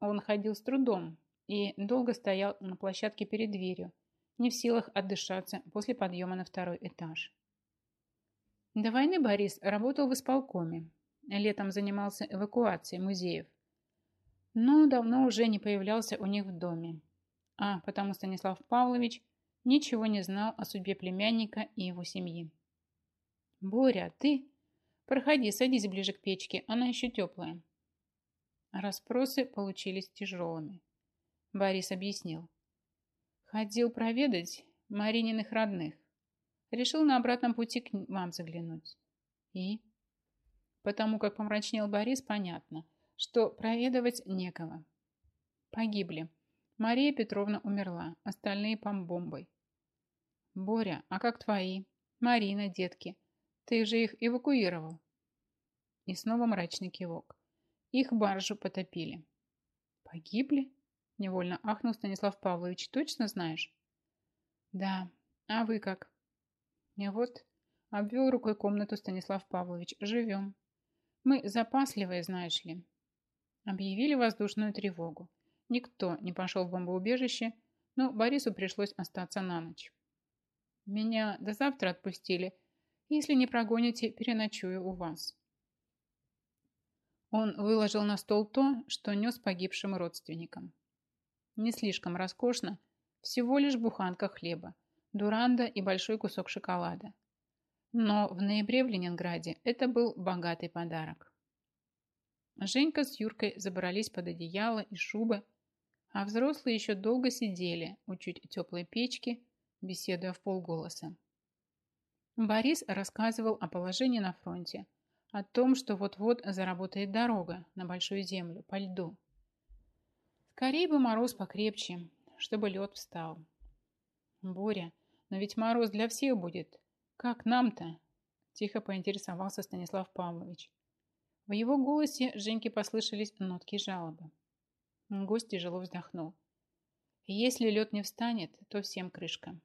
Он ходил с трудом и долго стоял на площадке перед дверью, не в силах отдышаться после подъема на второй этаж. До войны Борис работал в исполкоме, летом занимался эвакуацией музеев, но давно уже не появлялся у них в доме, а потому Станислав Павлович ничего не знал о судьбе племянника и его семьи. «Боря, ты? Проходи, садись ближе к печке, она еще теплая». Распросы получились тяжелыми. Борис объяснил. Ходил проведать Марининых родных. Решил на обратном пути к вам заглянуть. И? Потому как помрачнел Борис, понятно, что проведывать некого. Погибли. Мария Петровна умерла, остальные помбомбой. Боря, а как твои? Марина, детки. Ты же их эвакуировал. И снова мрачный кивок. Их баржу потопили. Погибли? Невольно ахнул Станислав Павлович. Точно знаешь? Да. А вы как? И вот обвел рукой комнату Станислав Павлович. Живем. Мы запасливые, знаешь ли. Объявили воздушную тревогу. Никто не пошел в бомбоубежище, но Борису пришлось остаться на ночь. Меня до завтра отпустили – если не прогоните, переночую у вас. Он выложил на стол то, что нес погибшим родственникам. Не слишком роскошно, всего лишь буханка хлеба, дуранда и большой кусок шоколада. Но в ноябре в Ленинграде это был богатый подарок. Женька с Юркой забрались под одеяло и шубы, а взрослые еще долго сидели у чуть теплой печки, беседуя в полголоса. Борис рассказывал о положении на фронте, о том, что вот-вот заработает дорога на большую землю по льду. Скорее бы мороз покрепче, чтобы лед встал. Боря, но ведь мороз для всех будет. Как нам-то? Тихо поинтересовался Станислав Павлович. В его голосе Женьке послышались нотки жалобы. Гость тяжело вздохнул. Если лед не встанет, то всем крышка.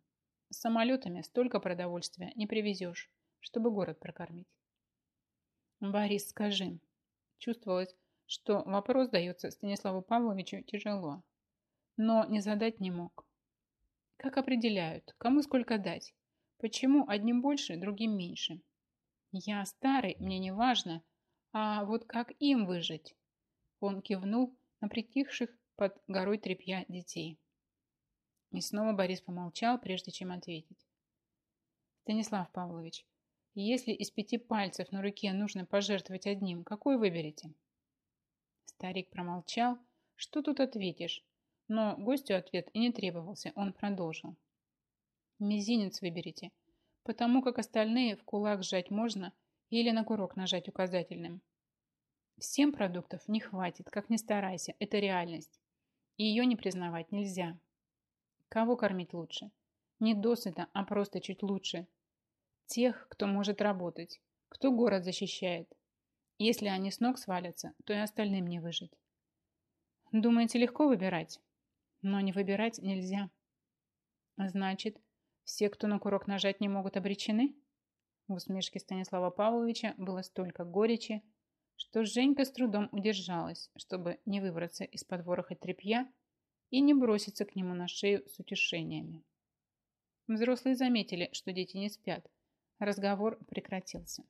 С самолетами столько продовольствия не привезешь, чтобы город прокормить. Борис, скажи. Чувствовалось, что вопрос дается Станиславу Павловичу тяжело, но не задать не мог. Как определяют, кому сколько дать? Почему одним больше, другим меньше? Я старый, мне не важно, а вот как им выжить? Он кивнул на притихших под горой тряпья детей. И снова Борис помолчал, прежде чем ответить. Станислав Павлович, если из пяти пальцев на руке нужно пожертвовать одним, какой выберете? Старик промолчал. Что тут ответишь? Но гостю ответ и не требовался, он продолжил. Мизинец выберите, потому как остальные в кулак сжать можно или на курок нажать указательным. Всем продуктов не хватит, как ни старайся, это реальность. И ее не признавать нельзя. Кого кормить лучше? Не досыта, а просто чуть лучше. Тех, кто может работать, кто город защищает. Если они с ног свалятся, то и остальным не выжить. Думаете, легко выбирать? Но не выбирать нельзя. Значит, все, кто на курок нажать не могут, обречены? В усмешке Станислава Павловича было столько горечи, что Женька с трудом удержалась, чтобы не выбраться из-под вороха тряпья и не броситься к нему на шею с утешениями. Взрослые заметили, что дети не спят. Разговор прекратился.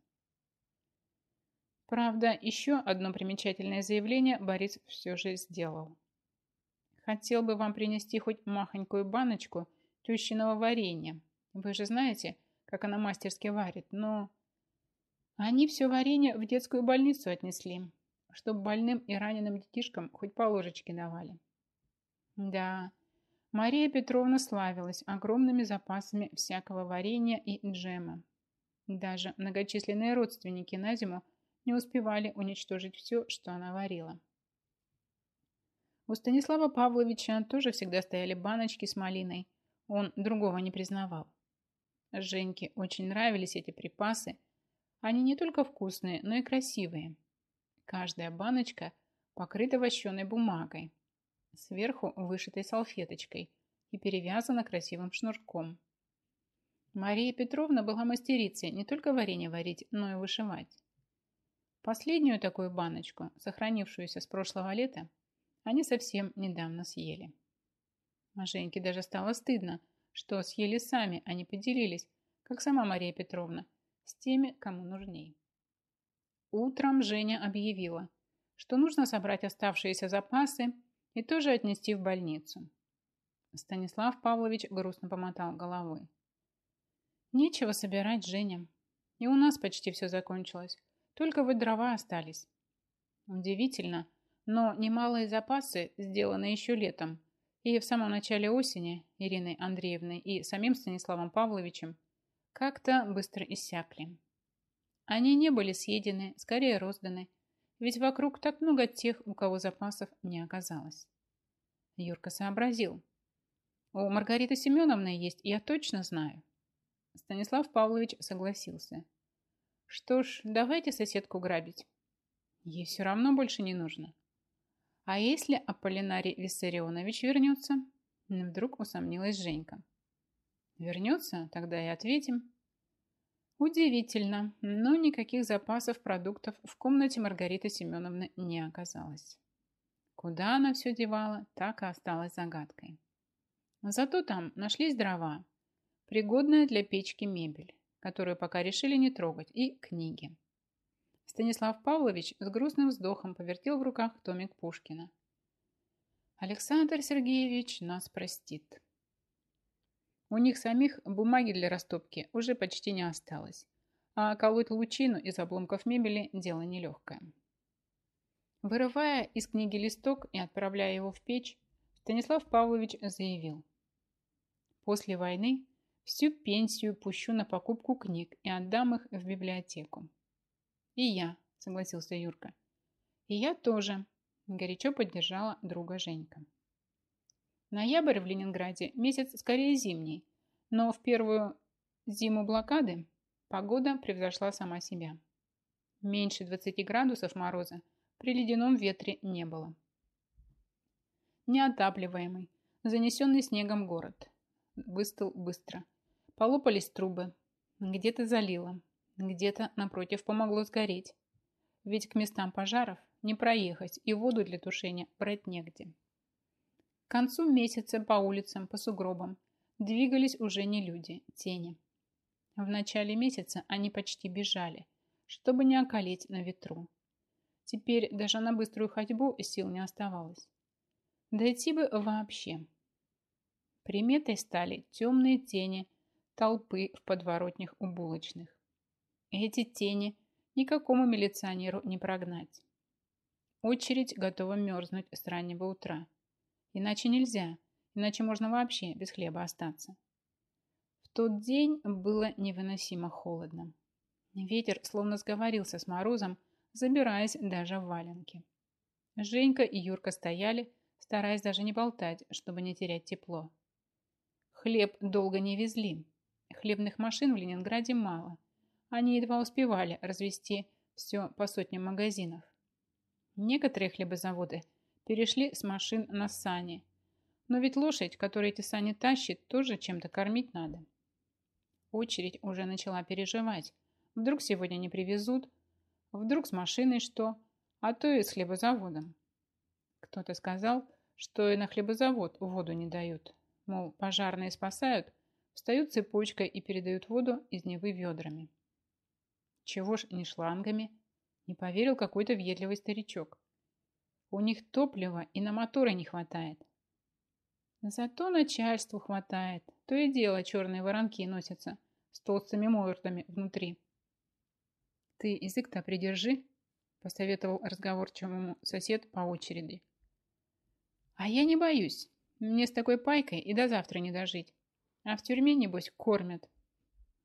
Правда, еще одно примечательное заявление Борис все же сделал. Хотел бы вам принести хоть махонькую баночку тещиного варенья. Вы же знаете, как она мастерски варит, но... Они все варенье в детскую больницу отнесли, чтобы больным и раненым детишкам хоть по ложечке давали. Да, Мария Петровна славилась огромными запасами всякого варенья и джема. Даже многочисленные родственники на зиму не успевали уничтожить все, что она варила. У Станислава Павловича тоже всегда стояли баночки с малиной. Он другого не признавал. Женьке очень нравились эти припасы. Они не только вкусные, но и красивые. Каждая баночка покрыта вощеной бумагой, сверху вышитой салфеточкой и перевязана красивым шнурком. Мария Петровна была мастерицей не только варенье варить, но и вышивать. Последнюю такую баночку, сохранившуюся с прошлого лета, они совсем недавно съели. А Женьке даже стало стыдно, что съели сами, а не поделились, как сама Мария Петровна, с теми, кому нужней. Утром Женя объявила, что нужно собрать оставшиеся запасы и тоже отнести в больницу. Станислав Павлович грустно помотал головой. Нечего собирать, Женя. И у нас почти все закончилось. Только вот дрова остались. Удивительно, но немалые запасы сделаны еще летом. И в самом начале осени Ириной Андреевной и самим Станиславом Павловичем как-то быстро иссякли. Они не были съедены, скорее розданы, ведь вокруг так много тех, у кого запасов не оказалось. Юрка сообразил. У Маргариты Семеновны есть, я точно знаю. Станислав Павлович согласился. Что ж, давайте соседку грабить. Ей все равно больше не нужно. А если Аполлинарий Виссарионович вернется? Вдруг усомнилась Женька. Вернется? Тогда и ответим. Удивительно, но никаких запасов продуктов в комнате Маргариты Семеновны не оказалось. Куда она все девала, так и осталась загадкой. Зато там нашлись дрова, пригодная для печки мебель, которую пока решили не трогать, и книги. Станислав Павлович с грустным вздохом повертел в руках томик Пушкина. Александр Сергеевич нас простит. У них самих бумаги для растопки уже почти не осталось, а колоть лучину из обломков мебели – дело нелегкое. Вырывая из книги листок и отправляя его в печь, Станислав Павлович заявил. После войны Всю пенсию пущу на покупку книг и отдам их в библиотеку. И я, согласился Юрка. И я тоже, горячо поддержала друга Женька. Ноябрь в Ленинграде месяц скорее зимний, но в первую зиму блокады погода превзошла сама себя. Меньше 20 градусов мороза при ледяном ветре не было. Неотапливаемый, занесенный снегом город. Выстыл быстро. Полопались трубы. Где-то залило, где-то, напротив, помогло сгореть. Ведь к местам пожаров не проехать и воду для тушения брать негде. К концу месяца по улицам, по сугробам двигались уже не люди, тени. В начале месяца они почти бежали, чтобы не околеть на ветру. Теперь даже на быструю ходьбу сил не оставалось. Дойти бы вообще. Приметой стали темные тени толпы в подворотнях у булочных. Эти тени никакому милиционеру не прогнать. Очередь готова мерзнуть с раннего утра. Иначе нельзя, иначе можно вообще без хлеба остаться. В тот день было невыносимо холодно. Ветер словно сговорился с морозом, забираясь даже в валенки. Женька и Юрка стояли, стараясь даже не болтать, чтобы не терять тепло. Хлеб долго не везли. Хлебных машин в Ленинграде мало. Они едва успевали развести все по сотням магазинов. Некоторые хлебозаводы перешли с машин на сани. Но ведь лошадь, которая эти сани тащит, тоже чем-то кормить надо. Очередь уже начала переживать. Вдруг сегодня не привезут, вдруг с машиной что, а то и с хлебозаводом. Кто-то сказал, что и на хлебозавод воду не дают. Мол, пожарные спасают, встают цепочкой и передают воду из Невы ведрами. Чего ж не шлангами? Не поверил какой-то въедливый старичок. У них топлива и на моторы не хватает. Зато начальству хватает. То и дело черные воронки носятся с толстыми мордами внутри. Ты язык-то придержи, посоветовал разговорчивому сосед по очереди. А я не боюсь. Мне с такой пайкой и до завтра не дожить. А в тюрьме, небось, кормят.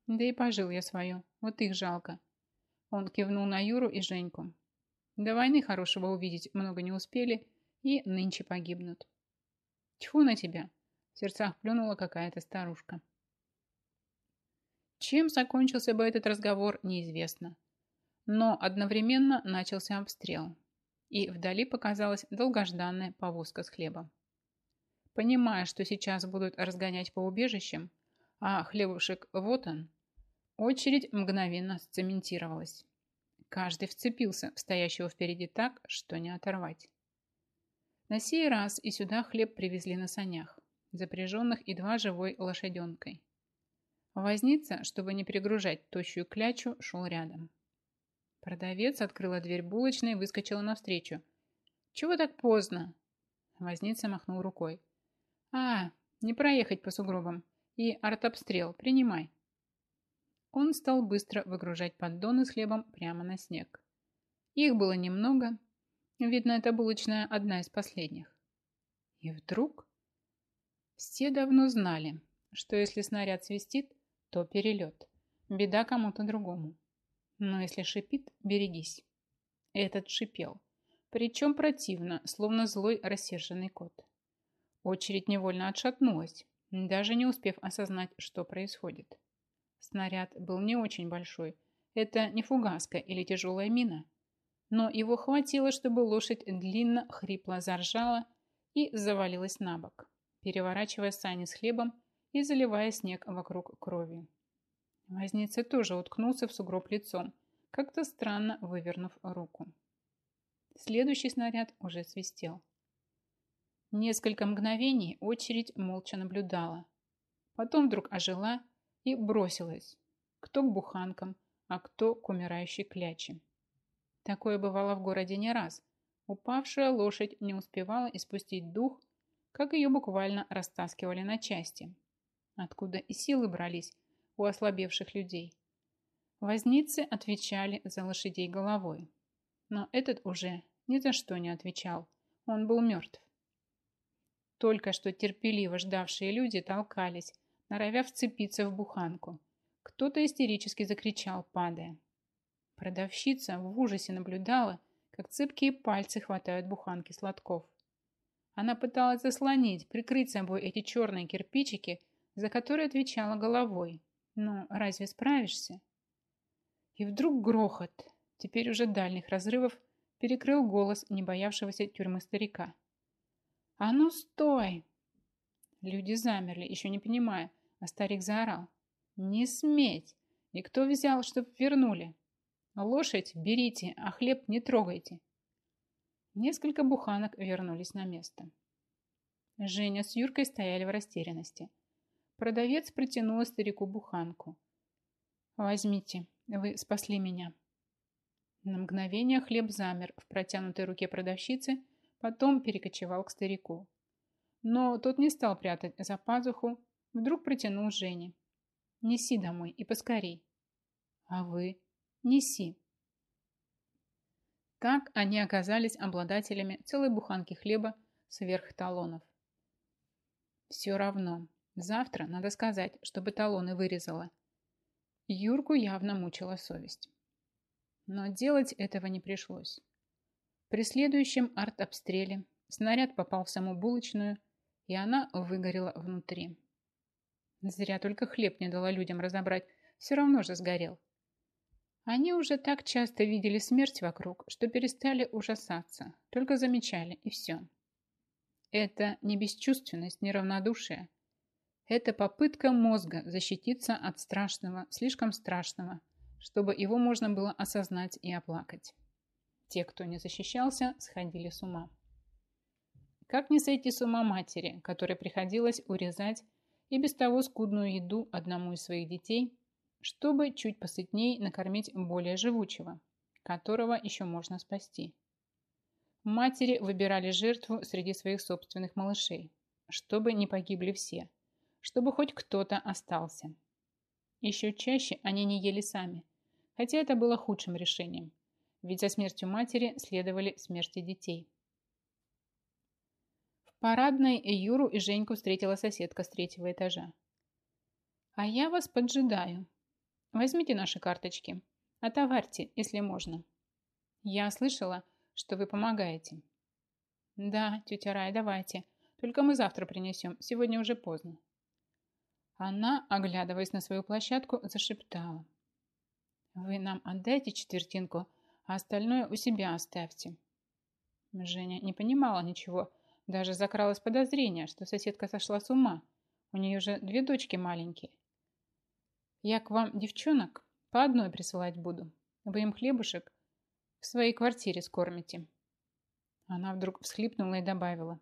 Да и пожил я свое. Вот их жалко. Он кивнул на Юру и Женьку. До войны хорошего увидеть много не успели и нынче погибнут. Тьфу на тебя! В сердцах плюнула какая-то старушка. Чем закончился бы этот разговор, неизвестно. Но одновременно начался обстрел, и вдали показалась долгожданная повозка с хлебом. Понимая, что сейчас будут разгонять по убежищам, а хлебушек вот он, очередь мгновенно сцементировалась. Каждый вцепился в стоящего впереди так, что не оторвать. На сей раз и сюда хлеб привезли на санях, запряженных едва живой лошаденкой. Возница, чтобы не перегружать тощую клячу, шел рядом. Продавец открыла дверь булочной и выскочила навстречу. «Чего так поздно?» Возница махнул рукой. «А, не проехать по сугробам. И артобстрел. Принимай». Он стал быстро выгружать поддоны с хлебом прямо на снег. Их было немного. Видно, это булочная одна из последних. И вдруг... Все давно знали, что если снаряд свистит, то перелет. Беда кому-то другому. Но если шипит, берегись. Этот шипел. Причем противно, словно злой рассерженный кот. Очередь невольно отшатнулась, даже не успев осознать, что происходит. Снаряд был не очень большой. Это не фугаска или тяжелая мина. Но его хватило, чтобы лошадь длинно хрипло заржала и завалилась на бок, переворачивая сани с хлебом и заливая снег вокруг крови. Возница тоже уткнулся в сугроб лицом, как-то странно вывернув руку. Следующий снаряд уже свистел. Несколько мгновений очередь молча наблюдала. Потом вдруг ожила и бросилась. Кто к буханкам, а кто к умирающей кляче. Такое бывало в городе не раз. Упавшая лошадь не успевала испустить дух, как ее буквально растаскивали на части. Откуда и силы брались у ослабевших людей. Возницы отвечали за лошадей головой. Но этот уже ни за что не отвечал. Он был мертв. Только что терпеливо ждавшие люди толкались, норовя вцепиться в буханку. Кто-то истерически закричал, падая. Продавщица в ужасе наблюдала, как цепкие пальцы хватают буханки сладков. Она пыталась заслонить, прикрыть собой эти черные кирпичики, за которые отвечала головой. Но разве справишься? И вдруг грохот, теперь уже дальних разрывов, перекрыл голос не боявшегося тюрьмы старика. «А ну, стой!» Люди замерли, еще не понимая, а старик заорал. «Не сметь! И кто взял, чтоб вернули?» Лошадь берите, а хлеб не трогайте. Несколько буханок вернулись на место. Женя с Юркой стояли в растерянности. Продавец протянула старику буханку. «Возьмите, вы спасли меня». На мгновение хлеб замер в протянутой руке продавщицы, потом перекочевал к старику. Но тот не стал прятать за пазуху, вдруг протянул Жене. «Неси домой и поскорей». «А вы?» Неси. Как они оказались обладателями целой буханки хлеба сверх талонов? Все равно. Завтра надо сказать, чтобы талоны вырезала. Юрку явно мучила совесть. Но делать этого не пришлось. При следующем арт-обстреле снаряд попал в саму булочную, и она выгорела внутри. Зря только хлеб не дала людям разобрать, все равно же сгорел. Они уже так часто видели смерть вокруг, что перестали ужасаться, только замечали, и все. Это не бесчувственность, не равнодушие. Это попытка мозга защититься от страшного, слишком страшного, чтобы его можно было осознать и оплакать. Те, кто не защищался, сходили с ума. Как не сойти с ума матери, которой приходилось урезать и без того скудную еду одному из своих детей – чтобы чуть посытней накормить более живучего, которого еще можно спасти. Матери выбирали жертву среди своих собственных малышей, чтобы не погибли все, чтобы хоть кто-то остался. Еще чаще они не ели сами, хотя это было худшим решением, ведь за смертью матери следовали смерти детей. Парадной Юру и Женьку встретила соседка с третьего этажа. «А я вас поджидаю», Возьмите наши карточки. Отоварьте, если можно. Я слышала, что вы помогаете. Да, тетя Рая, давайте. Только мы завтра принесем. Сегодня уже поздно. Она, оглядываясь на свою площадку, зашептала. Вы нам отдайте четвертинку, а остальное у себя оставьте. Женя не понимала ничего. Даже закралось подозрение, что соседка сошла с ума. У нее же две дочки маленькие. Я к вам девчонок по одной присылать буду. Вы им хлебушек в своей квартире скормите. Она вдруг всхлипнула и добавила.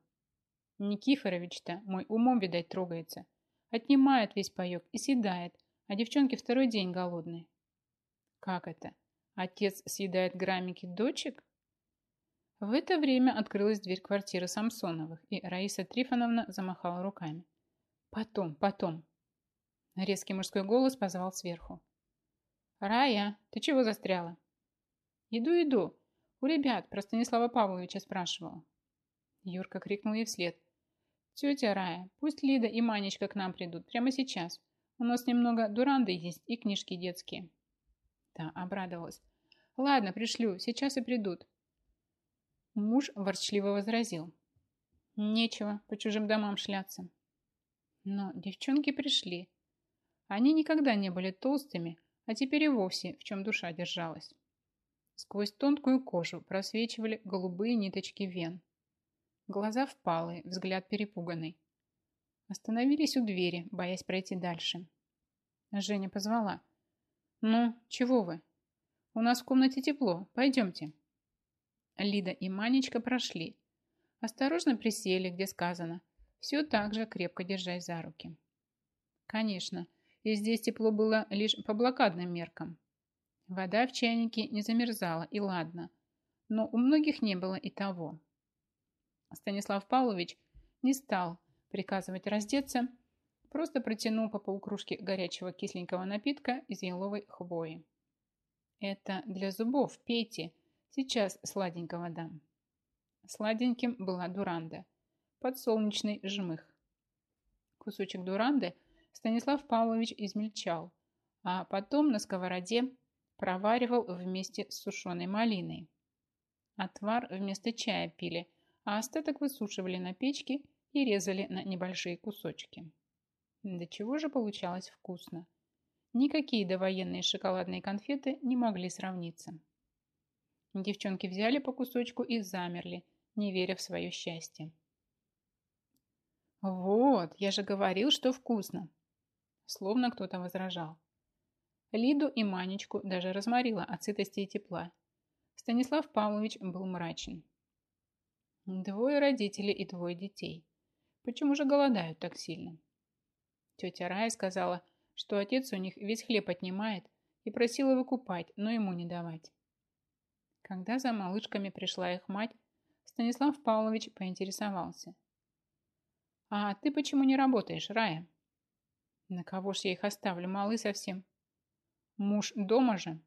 Никифорович-то мой умом, видать, трогается. Отнимает весь паек и съедает, а девчонки второй день голодные. Как это? Отец съедает граммики дочек? В это время открылась дверь квартиры Самсоновых, и Раиса Трифоновна замахала руками. Потом, потом. Резкий мужской голос позвал сверху. «Рая, ты чего застряла?» «Иду, иду. У ребят про Станислава Павловича спрашивала». Юрка крикнул ей вслед. «Тетя Рая, пусть Лида и Манечка к нам придут прямо сейчас. У нас немного дуранды есть и книжки детские». Да, обрадовалась. «Ладно, пришлю, сейчас и придут». Муж ворчливо возразил. «Нечего по чужим домам шляться». Но девчонки пришли. Они никогда не были толстыми, а теперь и вовсе в чем душа держалась. Сквозь тонкую кожу просвечивали голубые ниточки вен. Глаза впалые, взгляд перепуганный. Остановились у двери, боясь пройти дальше. Женя позвала. «Ну, чего вы? У нас в комнате тепло, пойдемте». Лида и Манечка прошли. Осторожно присели, где сказано, все так же крепко держась за руки. Конечно, и здесь тепло было лишь по блокадным меркам. Вода в чайнике не замерзала, и ладно, но у многих не было и того. Станислав Павлович не стал приказывать раздеться, просто протянул по полкружке горячего кисленького напитка из еловой хвои. «Это для зубов, пейте, сейчас сладенького дам». Сладеньким была дуранда, подсолнечный жмых. Кусочек дуранды – Станислав Павлович измельчал, а потом на сковороде проваривал вместе с сушеной малиной. Отвар вместо чая пили, а остаток высушивали на печке и резали на небольшие кусочки. До чего же получалось вкусно. Никакие довоенные шоколадные конфеты не могли сравниться. Девчонки взяли по кусочку и замерли, не веря в свое счастье. «Вот, я же говорил, что вкусно!» Словно кто-то возражал. Лиду и Манечку даже разморило от сытости и тепла. Станислав Павлович был мрачен. Двое родителей и двое детей. Почему же голодают так сильно? Тетя Рая сказала, что отец у них весь хлеб отнимает и просила выкупать, но ему не давать. Когда за малышками пришла их мать, Станислав Павлович поинтересовался. «А ты почему не работаешь, Рая?» «На кого ж я их оставлю, малы совсем?» «Муж дома же?»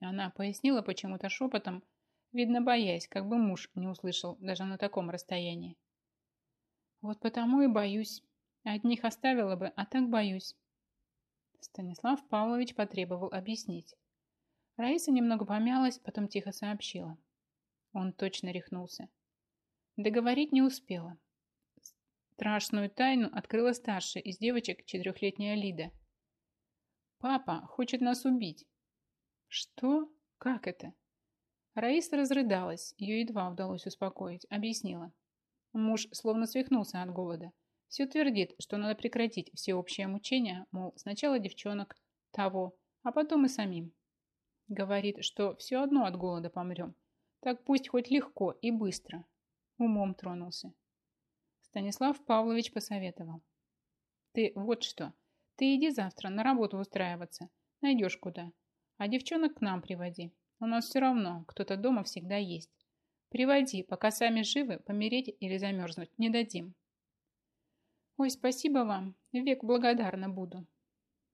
Она пояснила почему-то шепотом, видно боясь, как бы муж не услышал даже на таком расстоянии. «Вот потому и боюсь. Одних оставила бы, а так боюсь». Станислав Павлович потребовал объяснить. Раиса немного помялась, потом тихо сообщила. Он точно рехнулся. Договорить не успела. Страшную тайну открыла старшая из девочек четырехлетняя Лида. «Папа хочет нас убить». «Что? Как это?» Раиса разрыдалась, ее едва удалось успокоить, объяснила. Муж словно свихнулся от голода. Все твердит, что надо прекратить всеобщее мучение, мол, сначала девчонок, того, а потом и самим. Говорит, что все одно от голода помрем. Так пусть хоть легко и быстро. Умом тронулся. Станислав Павлович посоветовал. Ты вот что, ты иди завтра на работу устраиваться. Найдешь куда. А девчонок к нам приводи. У нас все равно кто-то дома всегда есть. Приводи, пока сами живы, помереть или замерзнуть не дадим. Ой, спасибо вам, век благодарна буду.